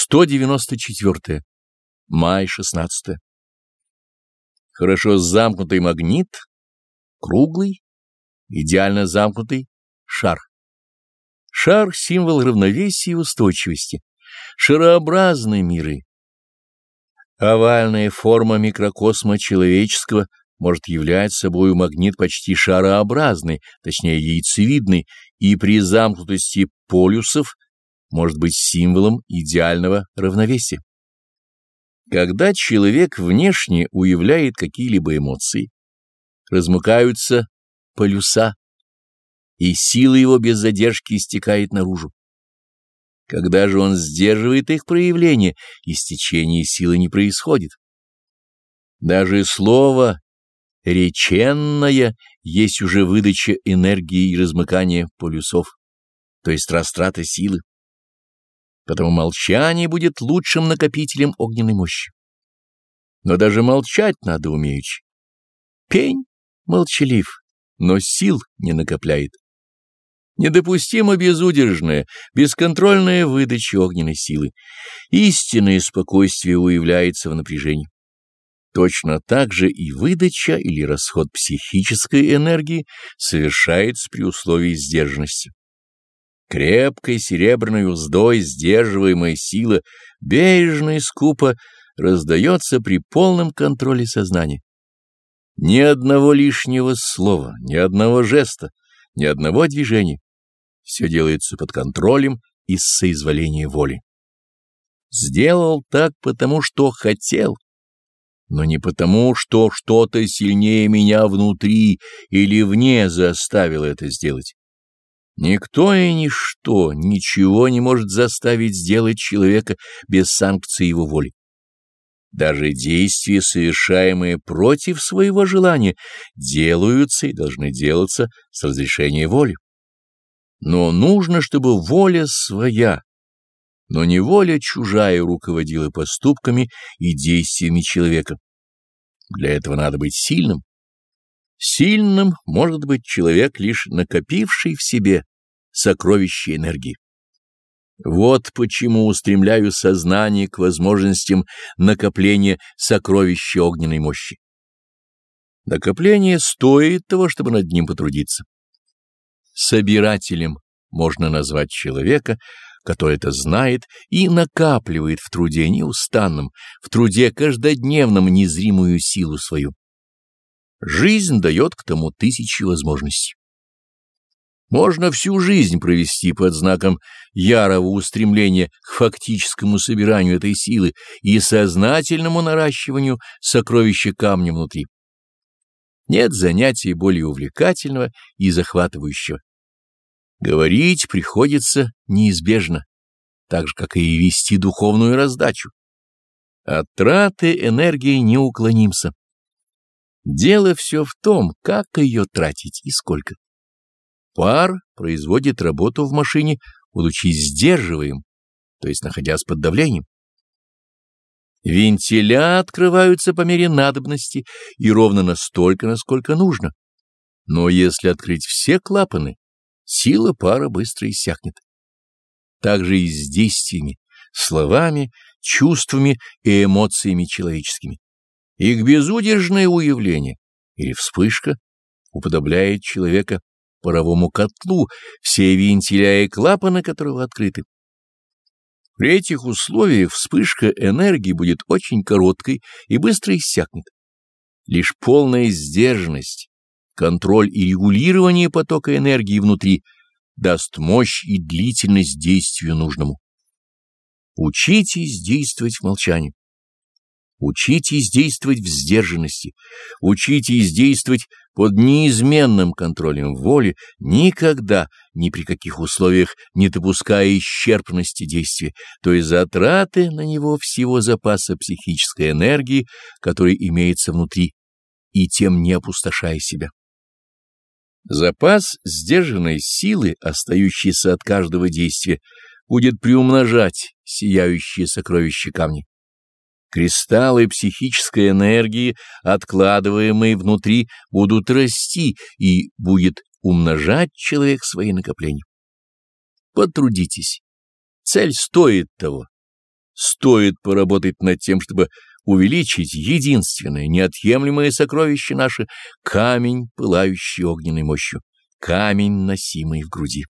194. Май 16. Хорошо замкнутый магнит, круглый, идеально замкнутый шар. Шар — символ равновесия и устойчивости, шарообразные миры. Овальная форма микрокосма человеческого может являть собой магнит почти шарообразный, точнее яйцевидный, и при замкнутости полюсов может быть символом идеального равновесия. Когда человек внешне уявляет какие-либо эмоции, размыкаются полюса, и сила его без задержки истекает наружу. Когда же он сдерживает их проявление, истечение силы не происходит. Даже слово «реченное» есть уже выдача энергии и размыкание полюсов, то есть растрата силы. Потому молчание будет лучшим накопителем огненной мощи. Но даже молчать надо умеючи. Пень молчалив, но сил не накопляет. Недопустимо безудержная, бесконтрольная выдача огненной силы. Истинное спокойствие уявляется в напряжении. Точно так же и выдача или расход психической энергии совершается при условии сдержанности. Крепкой серебряной уздой сдерживаемая сила бережно и скупо раздается при полном контроле сознания. Ни одного лишнего слова, ни одного жеста, ни одного движения. Все делается под контролем из соизволения воли. Сделал так потому, что хотел, но не потому, что что-то сильнее меня внутри или вне заставило это сделать. Никто и ничто ничего не может заставить сделать человека без санкции его воли. Даже действия, совершаемые против своего желания, делаются и должны делаться с разрешения воли. Но нужно, чтобы воля своя, но не воля чужая руководила поступками и действиями человека. Для этого надо быть сильным. Сильным может быть человек, лишь накопивший в себе сокровище энергии. Вот почему устремляю сознание к возможностям накопления сокровища огненной мощи. Накопление стоит того, чтобы над ним потрудиться. Собирателем можно назвать человека, который это знает и накапливает в труде неустанном, в труде каждодневном незримую силу свою. Жизнь дает к тому тысячи возможностей. Можно всю жизнь провести под знаком ярого устремления к фактическому собиранию этой силы и сознательному наращиванию сокровища камня внутри. Нет занятия более увлекательного и захватывающего. Говорить приходится неизбежно, так же, как и вести духовную раздачу. От траты энергии не уклонимся. Дело все в том, как ее тратить и сколько. Пар производит работу в машине, будучи сдерживаем, то есть находясь под давлением. Вентиля открываются по мере надобности и ровно настолько, насколько нужно. Но если открыть все клапаны, сила пара быстро иссякнет. Так же и с действиями, словами, чувствами и эмоциями человеческими. Их безудержное уявление или вспышка уподобляет человека паровому котлу, все вентиля и клапаны которого открыты. При этих условиях вспышка энергии будет очень короткой и быстро иссякнет. Лишь полная сдержанность, контроль и регулирование потока энергии внутри даст мощь и длительность действию нужному. Учитесь действовать в молчании. Учитесь действовать в сдержанности, учитесь действовать под неизменным контролем воли, никогда, ни при каких условиях не допуская исчерпности действия, то есть затраты на него всего запаса психической энергии, который имеется внутри, и тем не опустошая себя. Запас сдержанной силы, остающийся от каждого действия, будет приумножать сияющие сокровища камни. Кристаллы психической энергии, откладываемые внутри, будут расти и будет умножать человек свои накопления. Потрудитесь. Цель стоит того. стоит поработать над тем, чтобы увеличить единственное, неотъемлемое сокровище наше — камень, пылающий огненной мощью, камень, носимый в груди.